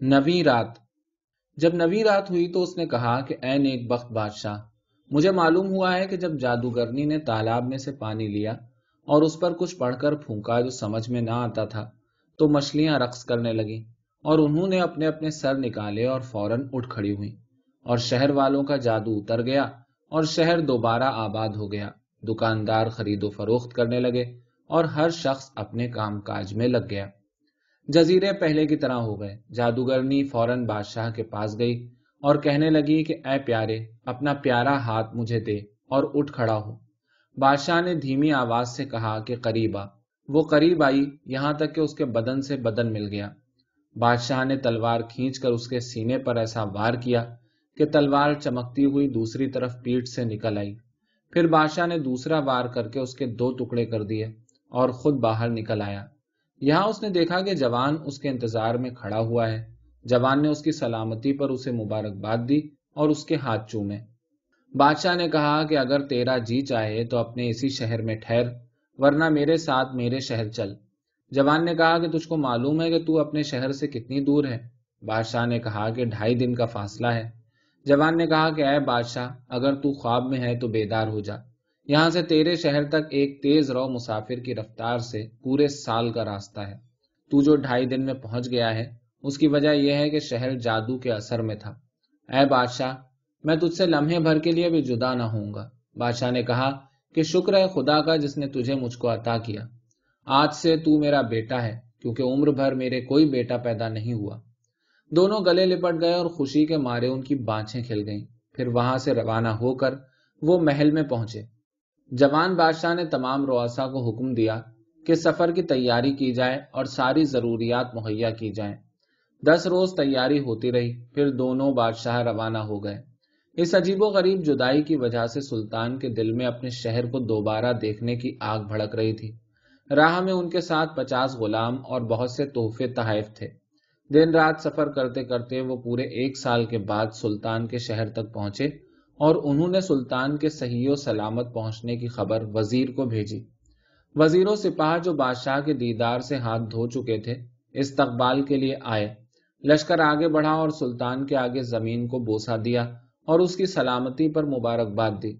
نوی رات۔ جب نوی رات ہوئی تو اس نے کہا کہ اے نیک بخت بادشاہ، مجھے معلوم ہوا ہے کہ جب جادوگرنی نے تالاب میں سے پانی لیا اور اس پر کچھ پڑھ کر پھونکا جو سمجھ میں نہ آتا تھا، تو مچھلیاں رقص کرنے لگی اور انہوں نے اپنے اپنے سر نکالے اور فوراً اٹھ کھڑی ہوئی اور شہر والوں کا جادو اتر گیا اور شہر دوبارہ آباد ہو گیا۔ دکاندار خرید و فروخت کرنے لگے اور ہر شخص اپنے کام کاج میں لگ گیا۔ جزیرے پہلے کی طرح ہو گئے۔ جادوگرنی فوراً بادشاہ کے پاس گئی اور کہنے لگی کہ، اے پیارے، اپنا پیارا ہاتھ مجھے دے اور اٹھ کھڑا ہو۔ بادشاہ نے دھیمی آواز سے کہا کہ، قریب آ۔ وہ قریب آئی، یہاں تک کہ اس کے بدن سے بدن مل گیا۔ بادشاہ نے تلوار کھینچ کر اس کے سینے پر ایسا وار کیا کہ تلوار چمکتی ہوئی دوسری طرف پیٹ سے نکل آئی۔ پھر بادشاہ نے دوسرا وار کر کے اس کے دو ٹکڑے کر دیے اور خود باہر نکل آیا۔ یہاں اس نے دیکھا کہ جوان اس کے انتظار میں کھڑا ہوا ہے۔ جوان نے اس کی سلامتی پر اسے مبارکباد دی اور اس کے ہاتھ چومے۔ بادشاہ نے کہا کہ اگر تیرا جی چاہے تو اپنے اسی شہر میں ٹھہر، ورنہ میرے ساتھ میرے شہر چل۔ جوان نے کہا کہ تجھ کو معلوم ہے کہ تو اپنے شہر سے کتنی دور ہے۔ بادشاہ نے کہا کہ ڈھائی دن کا فاصلہ ہے۔ جوان نے کہا کہ اے بادشاہ، اگر تو خواب میں ہے تو بیدار ہو جا۔ یہاں سے تیرے شہر تک ایک تیز رو مسافر کی رفتار سے پورے سال کا راستہ ہے۔ تو جو ڈھائی دن میں پہنچ گیا ہے، اس کی وجہ یہ ہے کہ شہر جادو کے اثر میں تھا۔ اے بادشاہ، میں تجھ سے لمحے بھر کے لیے بھی جدا نہ ہوں گا۔ بادشاہ نے کہا کہ شکر ہے خدا کا جس نے تجھے مجھ کو عطا کیا۔ آج سے تو میرا بیٹا ہے، کیونکہ عمر بھر میرے کوئی بیٹا پیدا نہیں ہوا۔ دونوں گلے لپٹ گئے اور خوشی کے مارے ان کی بانچیں کھل گئیں۔ پھر وہاں سے روانہ ہو کر وہ محل میں پہنچے۔ جوان بادشاہ نے تمام رواسا کو حکم دیا کہ سفر کی تیاری کی جائے اور ساری ضروریات مہیا کی جائیں۔ دس روز تیاری ہوتی رہی، پھر دونوں بادشاہ روانہ ہو گئے۔ اس عجیب و غریب جدائی کی وجہ سے سلطان کے دل میں اپنے شہر کو دوبارہ دیکھنے کی آگ بھڑک رہی تھی۔ راہ میں ان کے ساتھ پچاس غلام اور بہت سے تحفے تحائف تھے۔ دن رات سفر کرتے کرتے وہ پورے ایک سال کے بعد سلطان کے شہر تک پہنچے۔ اور انہوں نے سلطان کے صحیح و سلامت پہنچنے کی خبر وزیر کو بھیجی۔ وزیر و سپاہ جو بادشاہ کے دیدار سے ہاتھ دھو چکے تھے، استقبال کے لیے آئے۔ لشکر آگے بڑھا اور سلطان کے آگے زمین کو بوسا دیا اور اس کی سلامتی پر مبارکباد دی۔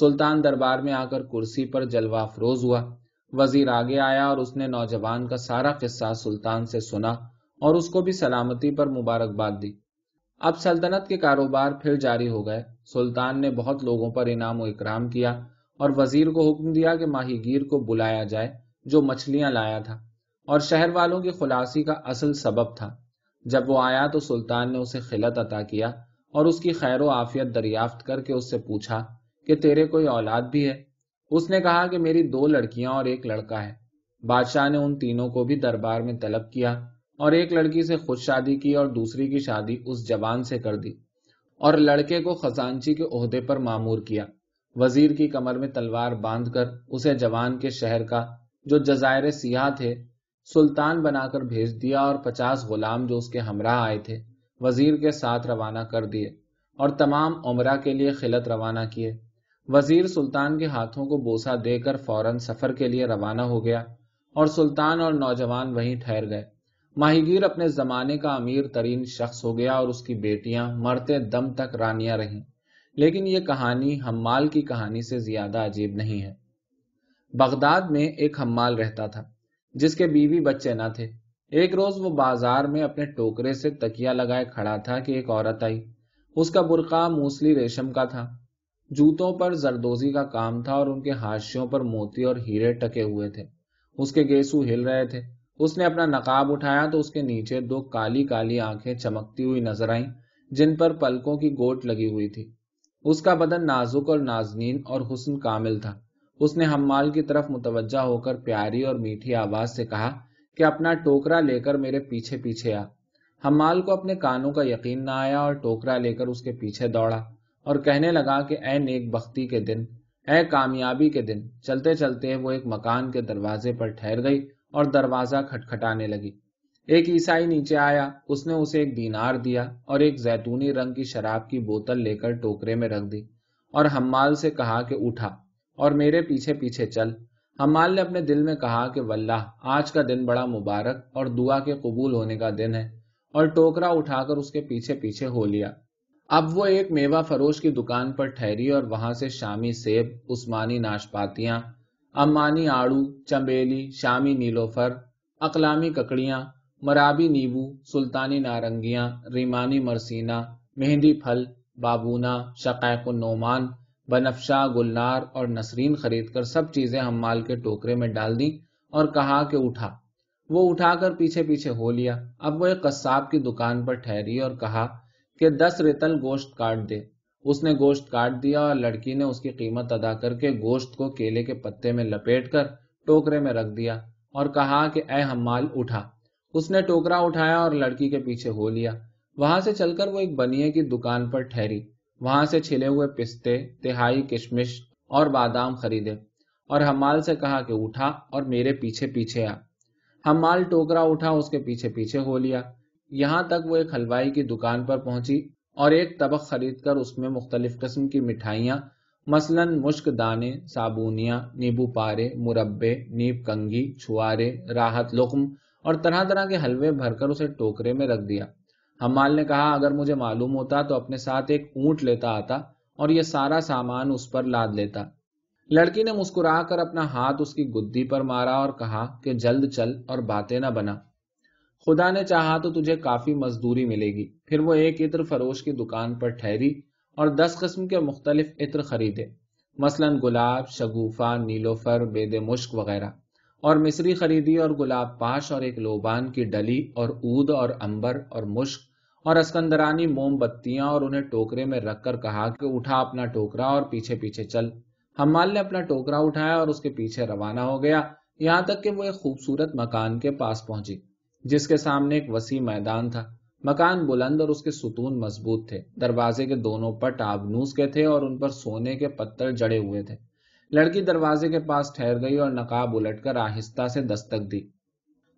سلطان دربار میں آ کر کرسی پر جلوہ افروز ہوا۔ وزیر آگے آیا اور اس نے نوجوان کا سارا قصہ سلطان سے سنا اور اس کو بھی سلامتی پر مبارکباد دی۔ اب سلطنت کے کاروبار پھر جاری ہو گئے۔ سلطان نے بہت لوگوں پر انعام و اکرام کیا اور وزیر کو حکم دیا کہ ماہی گیر کو بلایا جائے، جو مچھلیاں لایا تھا۔ اور شہر والوں کی خلاصی کا اصل سبب تھا۔ جب وہ آیا تو سلطان نے اسے خلت عطا کیا اور اس کی خیر و عافیت دریافت کر کے اس سے پوچھا کہ تیرے کوئی اولاد بھی ہے؟ اس نے کہا کہ میری دو لڑکیاں اور ایک لڑکا ہے۔ بادشاہ نے ان تینوں کو بھی دربار میں طلب کیا۔ اور ایک لڑکی سے خود شادی کی اور دوسری کی شادی اس جوان سے کر دی اور لڑکے کو خزانچی کے عہدے پر معمور کیا۔ وزیر کی کمر میں تلوار باندھ کر اسے جوان کے شہر کا، جو جزائر سیاہ تھے، سلطان بنا کر بھیج دیا اور پچاس غلام جو اس کے ہمراہ آئے تھے، وزیر کے ساتھ روانہ کر دیے اور تمام عمرہ کے لیے خلت روانہ کیے۔ وزیر سلطان کے ہاتھوں کو بوسا دے کر فوراً سفر کے لیے روانہ ہو گیا اور سلطان اور نوجوان وہیں ٹھہر گئے۔ ماہی گیر اپنے زمانے کا امیر ترین شخص ہو گیا اور اس کی بیٹیاں مرتے دم تک رانیاں رہیں۔ لیکن یہ کہانی ہمال کی کہانی سے زیادہ عجیب نہیں ہے۔ بغداد میں ایک ہمال رہتا تھا، جس کے بیوی بچے نہ تھے۔ ایک روز وہ بازار میں اپنے ٹوکرے سے تکیا لگائے کھڑا تھا کہ ایک عورت آئی۔ اس کا برقع موسلی ریشم کا تھا۔ جوتوں پر زردوزی کا کام تھا اور ان کے ہاشیوں پر موتی اور ہیرے ٹکے ہوئے تھے۔ اس کے گیسو ہل رہے تھے۔ اس نے اپنا نقاب اٹھایا تو اس کے نیچے دو کالی کالی آنکھیں چمکتی ہوئی نظر آئیں، جن پر پلکوں کی گوٹ لگی ہوئی تھی۔ اس کا بدن نازک اور نازنین اور حسن کامل تھا۔ اس نے ہمال کی طرف متوجہ ہو کر پیاری اور میٹھی آواز سے کہا کہ اپنا ٹوکرا لے کر میرے پیچھے پیچھے آ۔ ہمال کو اپنے کانوں کا یقین نہ آیا اور ٹوکرا لے کر اس کے پیچھے دوڑا اور کہنے لگا کہ اے نیک بختی کے دن، اے کامیابی کے دن، چلتے چلتے وہ ایک مکان کے دروازے پر ٹھہر گئی اور دروازہ کھٹکھٹانے لگی۔ ایک عیسائی نیچے آیا، اس نے اسے ایک دینار دیا اور ایک زیتونی رنگ کی شراب کی بوتل لے کر ٹوکرے میں رکھ دی اور ہمال سے کہا کہ اٹھا اور میرے پیچھے پیچھے چل۔ ہمال نے اپنے دل میں کہا کہ واللہ، آج کا دن بڑا مبارک اور دعا کے قبول ہونے کا دن ہے اور ٹوکرا اٹھا کر اس کے پیچھے پیچھے ہو لیا۔ اب وہ ایک میوہ فروش کی دکان پر ٹھہری اور وہاں سے شامی سیب، عثمانی ناشپاتیاں امانی آڑو، چمبیلی، شامی نیلوفر، اقلامی ککڑیاں، مرابی نیبو، سلطانی نارنگیاں، ریمانی مرسینا مہندی پھل، بابونا شقیق النعمان، بنفشا، گلنار اور نسرین خرید کر سب چیزیں ہم مال کے ٹوکرے میں ڈال دی اور کہا کہ اٹھا۔ وہ اٹھا کر پیچھے پیچھے ہو لیا۔ اب وہ ایک قصاب کی دکان پر ٹھہری اور کہا کہ دس ریتل گوشت کاٹ دے۔ اس نے گوشت کاٹ دیا اور لڑکی نے اس کی قیمت ادا کر کے گوشت کو کیلے کے پتے میں لپیٹ کر ٹوکرے میں رکھ دیا اور کہا کہ اے ہمال اٹھا۔ اس نے ٹوکرا اٹھایا اور لڑکی کے پیچھے ہو لیا۔ وہاں سے چل کر وہ ایک بنیے کی دکان پر ٹھہری۔ وہاں سے چھلے ہوئے پستے، تہائی کشمش اور بادام خریدے اور ہمال سے کہا کہ اٹھا اور میرے پیچھے پیچھے آ۔ ہمال ٹوکرا اٹھا، اس کے پیچھے پیچھے ہو لیا۔ یہاں تک وہ ایک حلوائی کی دکان پر پہنچی۔ اور ایک طبق خرید کر اس میں مختلف قسم کی مٹھائیاں، مثلا مشک دانے، صابونیاں، نیبو پارے، مربے، نیب کنگھی، چھوارے، راحت لقم اور طرح طرح کے حلوے بھر کر اسے ٹوکرے میں رکھ دیا۔ ہمال نے کہا، اگر مجھے معلوم ہوتا تو اپنے ساتھ ایک اونٹ لیتا آتا اور یہ سارا سامان اس پر لاد لیتا۔ لڑکی نے مسکرا کر اپنا ہاتھ اس کی گدی پر مارا اور کہا کہ جلد چل اور باتیں نہ بنا۔ خدا نے چاہا تو تجھے کافی مزدوری ملے گی۔ پھر وہ ایک عطر فروش کی دکان پر ٹھہری اور دس قسم کے مختلف عطر خریدے۔ مثلا گلاب شگوفا نیلوفر بید مشک وغیرہ۔ اور مصری خریدی اور گلاب پاش اور ایک لوبان کی ڈلی اور اود اور امبر اور مشک اور اسکندرانی موم بتیاں اور انہیں ٹوکرے میں رکھ کر کہا کہ اٹھا اپنا ٹوکرا اور پیچھے پیچھے چل۔ ہمال نے اپنا ٹوکرا اٹھایا اور اس کے پیچھے روانہ ہو گیا۔ یہاں تک کہ وہ ایک خوبصورت مکان کے پاس پہنچی۔ جس کے سامنے ایک وسیع میدان تھا۔ مکان بلند اور اس کے ستون مضبوط تھے۔ دروازے کے دونوں پٹ آبنوس کے تھے اور ان پر سونے کے پتھر جڑے ہوئے تھے۔ لڑکی دروازے کے پاس ٹھہر گئی اور نقاب الٹ کر آہستہ سے دستک دی۔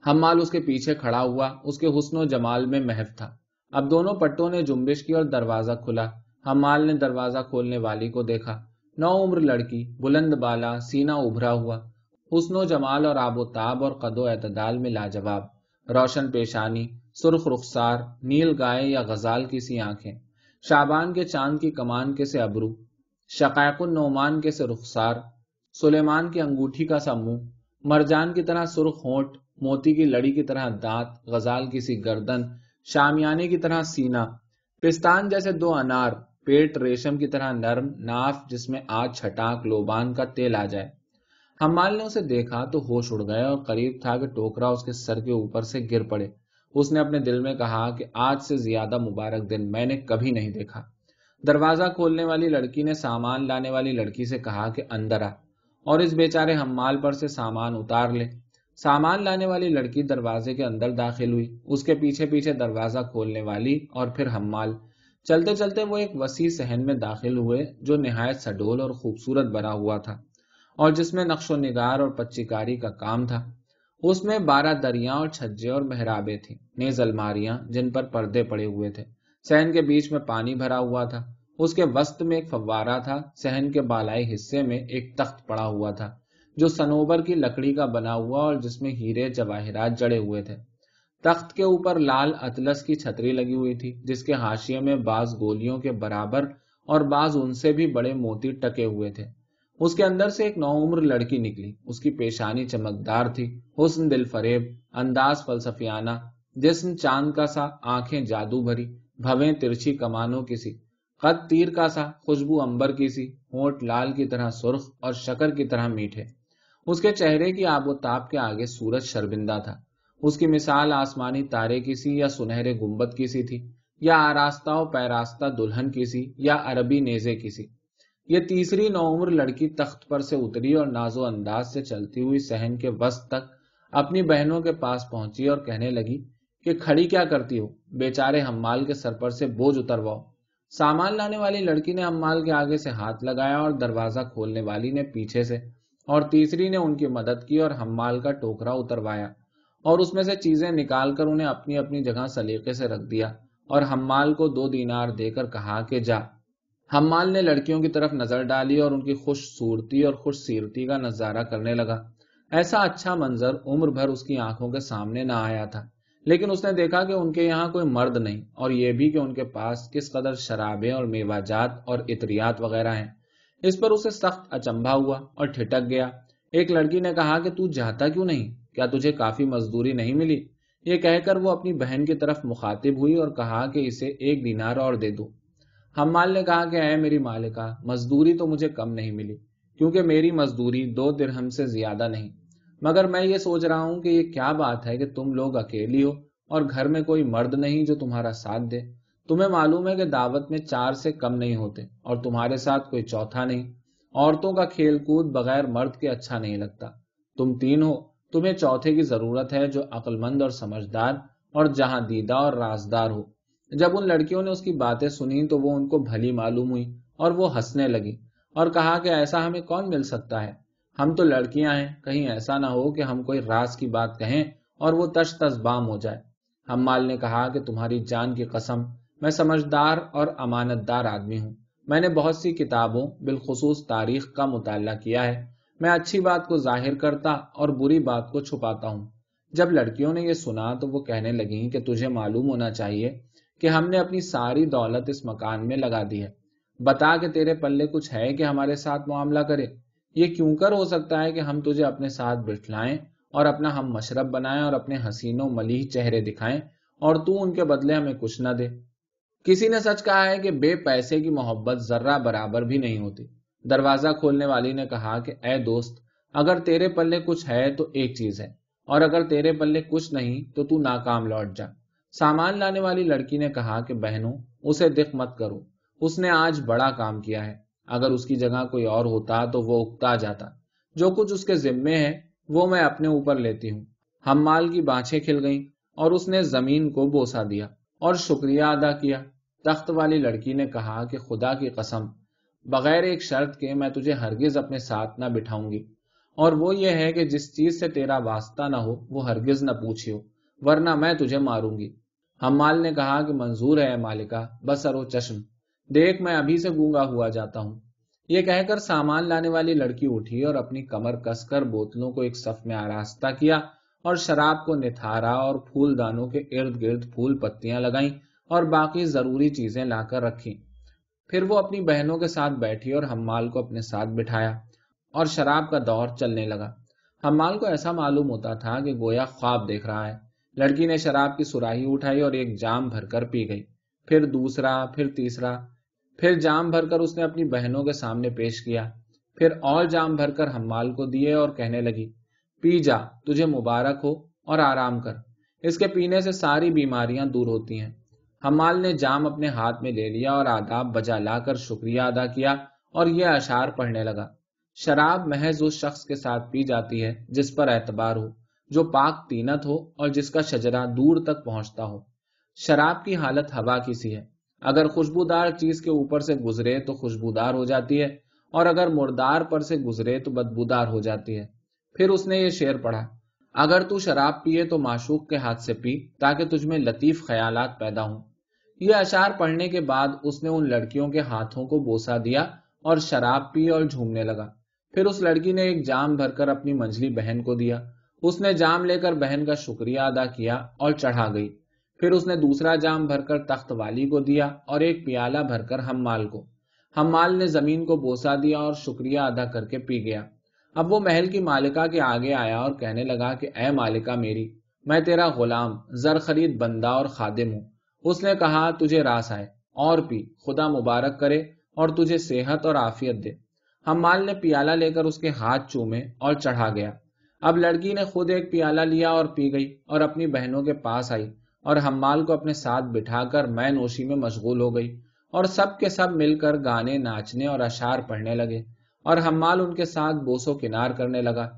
ہمال اس کے پیچھے کھڑا ہوا، اس کے حسن و جمال میں محف تھا۔ اب دونوں پٹوں نے جنبش کی اور دروازہ کھلا۔ ہمال نے دروازہ کھولنے والی کو دیکھا۔ نو عمر لڑکی، بلند بالا سینا ابھرا ہوا۔ حسن و جمال اور آب و تاب اور قد و اعتدال میں لاجواب۔ روشن پیشانی، سرخ رخسار، نیل گائے یا غزال کی سی آنکھیں شابان کے چاند کی کمان کے سے ابرو، شقائق النعمان کے سے رخسار، سلیمان کی انگوٹھی کا سا منہ، مرجان کی طرح سرخ ہونٹ، موتی کی لڑی کی طرح دانت، غزال کی سی گردن، شامیانے کی طرح سینا پستان جیسے دو انار، پیٹ ریشم کی طرح نرم ناف جس میں آج چھٹاک لوبان کا تیل آ جائے۔ ہمال نے اسے دیکھا تو ہوش اڑ گئے اور قریب تھا کہ ٹوکرا اس کے سر کے اوپر سے گر پڑے۔ اس نے اپنے دل میں کہا کہ آج سے زیادہ مبارک دن میں نے کبھی نہیں دیکھا۔ دروازہ کھولنے والی لڑکی نے سامان لانے والی لڑکی سے کہا کہ اندر آ اور اس بیچارے ہمال پر سے سامان اتار لے۔ سامان لانے والی لڑکی دروازے کے اندر داخل ہوئی۔ اس کے پیچھے پیچھے دروازہ کھولنے والی اور پھر ہمال چلتے چلتے وہ ایک وسیع سہن میں داخل ہوئے جو نہایت سڈول اور خوبصورت بنا ہوا تھا۔ اور جس میں نقش و نگار اور پچی کاری کا کام تھا۔ اس میں بارہ دریا اور چھجے اور محرابے تھیں نیز الماریاں جن پر پردے پڑے ہوئے تھے۔ سہن کے بیچ میں پانی بھرا ہوا تھا۔ اس کے وسط میں ایک فوارہ تھا۔ سہن کے بالائی حصے میں ایک تخت پڑا ہوا تھا، جو سنوبر کی لکڑی کا بنا ہوا اور جس میں ہیرے جواہرات جڑے ہوئے تھے۔ تخت کے اوپر لال اطلس کی چھتری لگی ہوئی تھی، جس کے ہاشیے میں بعض گولیوں کے برابر اور بعض ان سے بھی بڑے موتی ٹکے ہوئے تھے۔ اس کے اندر سے ایک نو عمر لڑکی نکلی۔ اس کی پیشانی چمکدار تھی، حسن دل فریب، انداز فلسفیانہ، جسم چاند کا سا، آنکھیں جادو بھری، بھویں ترچھی کمانوں کی سی، قد تیر کا سا، خوشبو امبر کی سی، ہونٹ لال کی طرح سرخ اور شکر کی طرح میٹھے۔ اس کے چہرے کی آب و تاب کے آگے سورج شرمندہ تھا۔ اس کی مثال آسمانی تارے کی سی یا سنہرے گمبت کی سی تھی، یا آراستہ و پیراستہ دلہن کی سی، یا عربی نیزے کی سی۔ یہ تیسری نوعمر لڑکی تخت پر سے اتری اور نازو انداز سے چلتی ہوئی سہن کے وسط تک اپنی بہنوں کے پاس پہنچی اور کہنے لگی کہ کھڑی کیا کرتی ہو؟ بیچارے ہمال کے سر پر سے بوجھ اترواؤ سامان لانے والی لڑکی نے ہمال کے آگے سے ہاتھ لگایا اور دروازہ کھولنے والی نے پیچھے سے اور تیسری نے ان کی مدد کی اور ہمال کا ٹوکرا اتروایا اور اس میں سے چیزیں نکال کر انہیں اپنی اپنی جگہ سلیقے سے رکھ دیا اور ہمال کو دو دینار دے کر کہا کہ جا۔ ہمال نے لڑکیوں کی طرف نظر ڈالی اور ان کی خوش صورتی اور خوش سیرتی کا نظارہ کرنے لگا۔ ایسا اچھا منظر عمر بھر اس کی آنکھوں کے سامنے نہ آیا تھا، لیکن اس نے دیکھا کہ ان کے یہاں کوئی مرد نہیں، اور یہ بھی کہ ان کے پاس کس قدر شرابیں اور میوہ جات اور اطریات وغیرہ ہیں۔ اس پر اسے سخت اچمبا ہوا اور ٹھٹک گیا۔ ایک لڑکی نے کہا کہ تو جاتا کیوں نہیں؟ کیا تجھے کافی مزدوری نہیں ملی؟ یہ کہہ کر وہ اپنی بہن کی طرف مخاطب ہوئی اور کہا کہ اسے ایک دینار اور دے دو۔ ہمال نے کہا کہ اے میری مالکہ، مزدوری تو مجھے کم نہیں ملی، کیونکہ میری مزدوری دو درہم سے زیادہ نہیں۔ مگر میں یہ سوچ رہا ہوں کہ یہ کیا بات ہے کہ تم لوگ اکیلی ہو اور گھر میں کوئی مرد نہیں جو تمہارا ساتھ دے۔ تمہیں معلوم ہے کہ دعوت میں چار سے کم نہیں ہوتے اور تمہارے ساتھ کوئی چوتھا نہیں۔ عورتوں کا کھیل کود بغیر مرد کے اچھا نہیں لگتا۔ تم تین ہو، تمہیں چوتھے کی ضرورت ہے جو عقل مند اور سمجھدار اور جہاں دیدہ اور رازدار ہو۔ جب ان لڑکیوں نے اس کی باتیں سنی تو وہ ان کو بھلی معلوم ہوئی اور وہ ہنسنے لگی اور کہا کہ ایسا ہمیں کون مل سکتا ہے؟ ہم تو لڑکیاں ہیں، کہیں ایسا نہ ہو کہ ہم کوئی راز کی بات کہیں اور وہ تش تس بام ہو جائے۔ ہم مال نے کہا کہ تمہاری جان کی قسم، میں سمجھدار اور امانت دار آدمی ہوں۔ میں نے بہت سی کتابوں، بالخصوص تاریخ کا مطالعہ کیا ہے۔ میں اچھی بات کو ظاہر کرتا اور بری بات کو چھپاتا ہوں۔ جب لڑکیوں نے یہ سنا تو وہ کہنے لگی کہ تجھے معلوم ہونا چاہیے کہ ہم نے اپنی ساری دولت اس مکان میں لگا دی ہے۔ بتا کہ تیرے پلے کچھ ہے کہ ہمارے ساتھ معاملہ کرے۔ یہ کیوں کر ہو سکتا ہے کہ ہم تجھے اپنے ساتھ بٹھلائیں اور اپنا ہم مشرب بنائیں اور اپنے حسینوں ملیح چہرے دکھائیں اور تو ان کے بدلے ہمیں کچھ نہ دے۔ کسی نے سچ کہا ہے کہ بے پیسے کی محبت ذرہ برابر بھی نہیں ہوتی۔ دروازہ کھولنے والی نے کہا کہ اے دوست، اگر تیرے پلے کچھ ہے تو ایک چیز ہے اور اگر تیرے پلے کچھ نہیں تو تو ناکام لوٹ جا۔ سامان لانے والی لڑکی نے کہا کہ بہنوں، اسے دکھ مت کرو۔ اس نے آج بڑا کام کیا ہے۔ اگر اس کی جگہ کوئی اور ہوتا تو وہ اکتا جاتا۔ جو کچھ اس کے ذمے ہے، وہ میں اپنے اوپر لیتی ہوں۔ ہم مال کی بانچیں کھل گئیں اور اس نے زمین کو بوسا دیا اور شکریہ ادا کیا۔ تخت والی لڑکی نے کہا کہ خدا کی قسم، بغیر ایک شرط کے میں تجھے ہرگز اپنے ساتھ نہ بٹھاؤں گی۔ اور وہ یہ ہے کہ جس چیز سے تیرا واسطہ نہ ہو، وہ ہرگز نہ پوچھو ورنہ میں تجھے ماروں گی۔ ہمال نے کہا کہ منظور ہے مالکہ بسر و چشم۔ دیکھ، میں ابھی سے گونگا ہوا جاتا ہوں۔ یہ کہہ کر سامان لانے والی لڑکی اٹھی اور اپنی کمر کس کر بوتلوں کو ایک صف میں آراستہ کیا اور شراب کو نتھارا اور پھول دانوں کے ارد گرد پھول پتیاں لگائیں اور باقی ضروری چیزیں لا کر رکھی پھر وہ اپنی بہنوں کے ساتھ بیٹھی اور ہمال کو اپنے ساتھ بٹھایا اور شراب کا دور چلنے لگا۔ ہمال کو ایسا معلوم ہوتا تھا کہ گویا خواب دیکھ رہا ہے۔ لڑکی نے شراب کی سراہی اٹھائی اور ایک جام بھر کر پی گئی۔ پھر دوسرا، پھر تیسرا، پھر جام بھر کر اس نے اپنی بہنوں کے سامنے پیش کیا۔ پھر اور جام بھر کر ہمال کو دیے اور کہنے لگی، پی جا، تجھے مبارک ہو اور آرام کر۔ اس کے پینے سے ساری بیماریاں دور ہوتی ہیں۔ ہمال نے جام اپنے ہاتھ میں لے لیا اور آداب بجا لا کر شکریہ ادا کیا اور یہ اشار پڑھنے لگا۔ شراب محض اس شخص کے ساتھ پی جاتی ہے جس پر اعتبار ہو۔ جو پاک تینت ہو اور جس کا شجرا دور تک پہنچتا ہو۔ شراب کی حالت ہوا کی سی ہے؟ اگر خوشبودار چیز کے اوپر سے گزرے تو خوشبودار ہو جاتی ہے، اور اگر مردار پر سے گزرے تو بدبودار ہو جاتی ہے۔ پھر اس نے یہ شعر پڑھا، اگر تو شراب پیے تو معشوق کے ہاتھ سے پی، تاکہ تجھ میں لطیف خیالات پیدا ہوں۔ یہ اشار پڑھنے کے بعد اس نے ان لڑکیوں کے ہاتھوں کو بوسا دیا اور شراب پی اور جھومنے لگا۔ پھر اس لڑکی نے ایک جام بھر کر اپنی منجلی بہن کو دیا۔ اس نے جام لے کر بہن کا شکریہ ادا کیا اور چڑھا گئی۔ پھر اس نے دوسرا جام بھر کر تخت والی کو دیا اور ایک پیالہ بھر کر ہم مال کو۔ ہم مال نے زمین کو بوسا دیا اور شکریہ ادا کر کے پی گیا۔ اب وہ محل کی مالکہ کے آگے آیا اور کہنے لگا کہ، اے مالکہ میری، میں تیرا غلام، زر خرید بندہ اور خادم ہوں۔ اس نے کہا، تجھے راس آئے، اور پی، خدا مبارک کرے اور تجھے صحت اور آفیت دے۔ ہم مال نے پیالہ لے کر اس کے ہاتھ چومے اور چڑھا گیا۔ اب لڑکی نے خود ایک پیالہ لیا اور پی گئی اور اپنی بہنوں کے پاس آئی اور ہمال کو اپنے ساتھ بٹھا کر میں نوشی میں مشغول ہو گئی اور سب کے سب مل کر گانے ناچنے اور اشار پڑھنے لگے اور ہمال ان کے ساتھ بوسو کنار کرنے لگا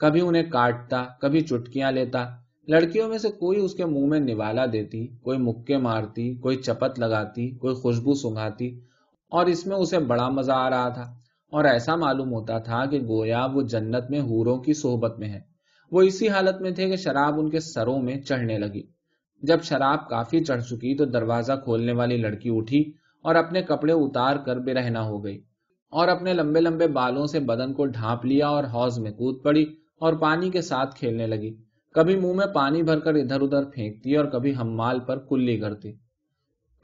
کبھی انہیں کاٹتا، کبھی چٹکیاں لیتا۔ لڑکیوں میں سے کوئی اس کے منہ میں نوالا دیتی، کوئی مکے مارتی، کوئی چپت لگاتی، کوئی خوشبو سنگاتی اور اس میں اسے بڑا مزہ آ رہا تھا۔ اور ایسا معلوم ہوتا تھا کہ گویا وہ جنت میں ہوروں کی صحبت میں ہے۔ وہ اسی حالت میں تھے کہ شراب ان کے سروں میں چڑھنے لگی۔ جب شراب کافی چڑھ چکی تو دروازہ کھولنے والی لڑکی اٹھی اور اپنے کپڑے اتار کر بے رہنا ہو گئی اور اپنے لمبے لمبے بالوں سے بدن کو ڈھانپ لیا اور حوض میں کود پڑی اور پانی کے ساتھ کھیلنے لگی۔ کبھی منہ میں پانی بھر کر ادھر ادھر پھینکتی اور کبھی ہمال پر کلی کرتی۔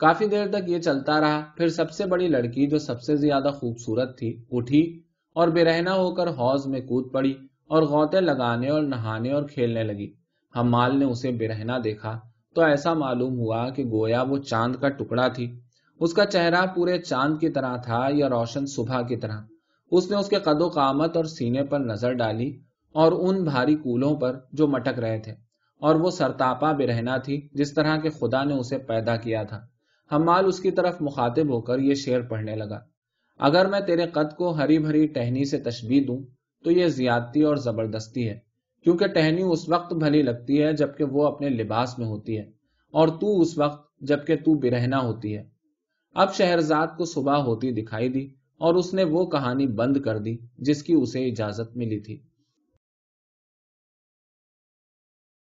کافی دیر تک یہ چلتا رہا۔ پھر سب سے بڑی لڑکی جو سب سے زیادہ خوبصورت تھی، اٹھی اور بے رہنا ہو کر حوض میں کود پڑی اور غوطے لگانے اور نہانے اور کھیلنے لگی۔ ہمال نے اسے بے رہنا دیکھا تو ایسا معلوم ہوا کہ گویا وہ چاند کا ٹکڑا تھی۔ اس کا چہرہ پورے چاند کی طرح تھا یا روشن صبح کی طرح۔ اس نے اس کے قد و قامت اور سینے پر نظر ڈالی اور ان بھاری کولوں پر جو مٹک رہے تھے۔ اور وہ سرتاپا بے رہنا تھی، جس طرح کے خدا نے اسے پیدا کیا تھا۔ ہمال اس کی طرف مخاطب ہو کر یہ شعر پڑھنے لگا۔ اگر میں تیرے قد کو ہری بھری ٹہنی سے تشبیح دوں، تو یہ زیادتی اور زبردستی ہے، کیونکہ ٹہنی اس وقت بھلی لگتی ہے جبکہ وہ اپنے لباس میں ہوتی ہے، اور تو اس وقت جبکہ تو برہنا ہوتی ہے۔ اب شہرزاد کو صبح ہوتی دکھائی دی اور اس نے وہ کہانی بند کر دی، جس کی اسے اجازت ملی تھی۔